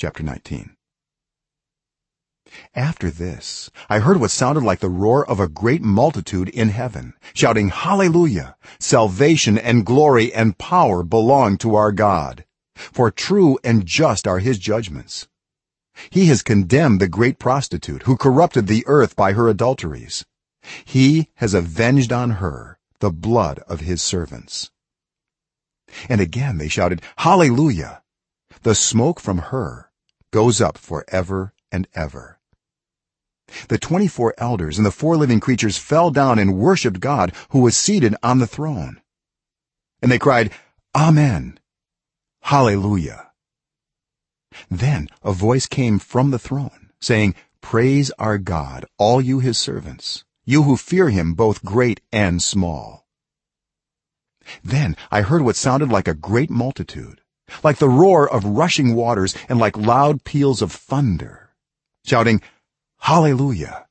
chapter 19 after this i heard what sounded like the roar of a great multitude in heaven shouting hallelujah salvation and glory and power belong to our god for true and just are his judgments. He has condemned the great prostitute who corrupted the earth by her adulteries. He has avenged on her the blood of his servants. And again they shouted hallelujah. The smoke from her goes up forever and ever. The 24 elders and the four living creatures fell down and worshiped god who was seated on the throne. And they cried amen. Hallelujah. Then a voice came from the throne saying praise our god all you his servants you who fear him both great and small. Then i heard what sounded like a great multitude like the roar of rushing waters and like loud peals of thunder shouting hallelujah!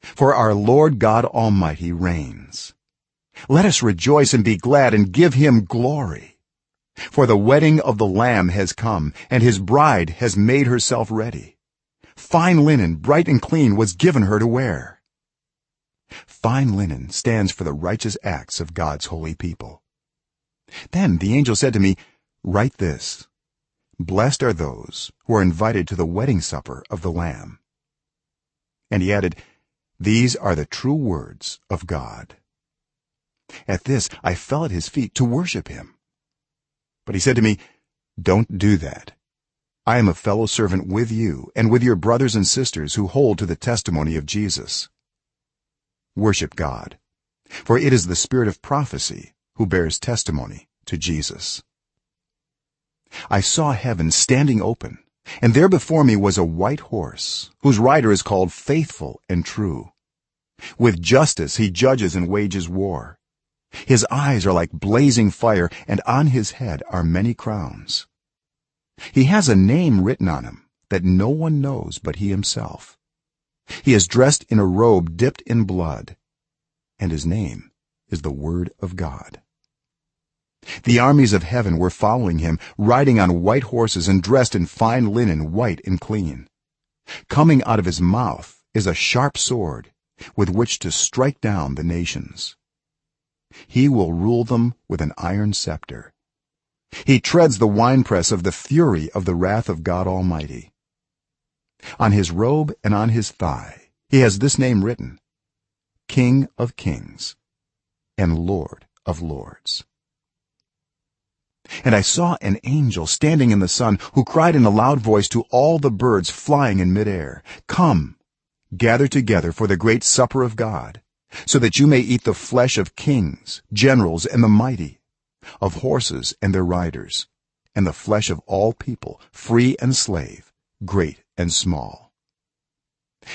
For our lord god almighty reigns. Let us rejoice and be glad and give him glory. For the wedding of the lamb has come and his bride has made herself ready. Fine linen bright and clean was given her to wear. Fine linen stands for the righteous acts of god's holy people. Then the angel said to me write this. Blessed are those who are invited to the wedding supper of the lamb. And he added these are the true words of god. At this i fell at his feet to worship him. But he said to me don't do that. I am a fellow servant with you and with your brothers and sisters who hold to the testimony of jesus. Worship god for it is the spirit of prophecy who bears testimony to jesus i saw heaven standing open and there before me was a white horse whose rider is called faithful and true. With justice he judges and wages war. His eyes are like blazing fire and on his head are many crowns. He has a name written on him that no one knows but he himself. He is dressed in a robe dipped in blood and his name is the word of god the armies of heaven were following him riding on white horses and dressed in fine linen white and clean. Coming out of his mouth is a sharp sword with which to strike down the nations. He will rule them with an iron scepter. He treads the winepress of the fury of the wrath of god almighty. On his robe and on his thigh he has this name written king of kings and lord of lords and i saw an angel standing in the sun who cried in a loud voice to all the birds flying in mid-air come gather together for the great supper of god so that you may eat the flesh of kings generals and the mighty of horses and their riders and the flesh of all people free and slave great and small.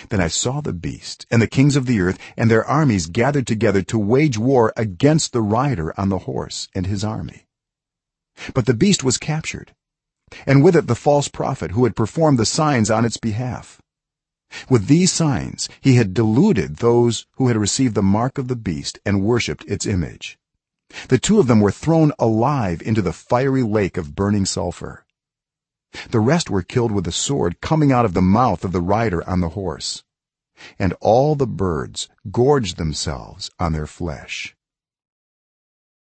Then i saw the beast and the kings of the earth and their armies gathered together to wage war against the rider on the horse and his army but the beast was captured and with it the false prophet who had performed the signs on its behalf. With these signs he had deluded those who had received the mark of the beast and worshipped its image. The two of them were thrown alive into the fiery lake of burning sulfur. The rest were killed with a sword coming out of the mouth of the rider on the horse. And all the birds gorged themselves on their flesh